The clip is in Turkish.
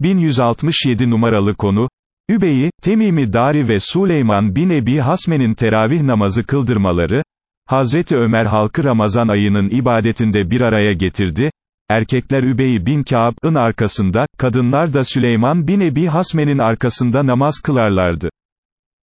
1167 numaralı konu, Übeyi, Temimi Dari ve Süleyman bin Ebi Hasme'nin teravih namazı kıldırmaları, Hazreti Ömer halkı Ramazan ayının ibadetinde bir araya getirdi, erkekler Übeyi bin Kâb'ın arkasında, kadınlar da Süleyman bin Ebi Hasme'nin arkasında namaz kılarlardı.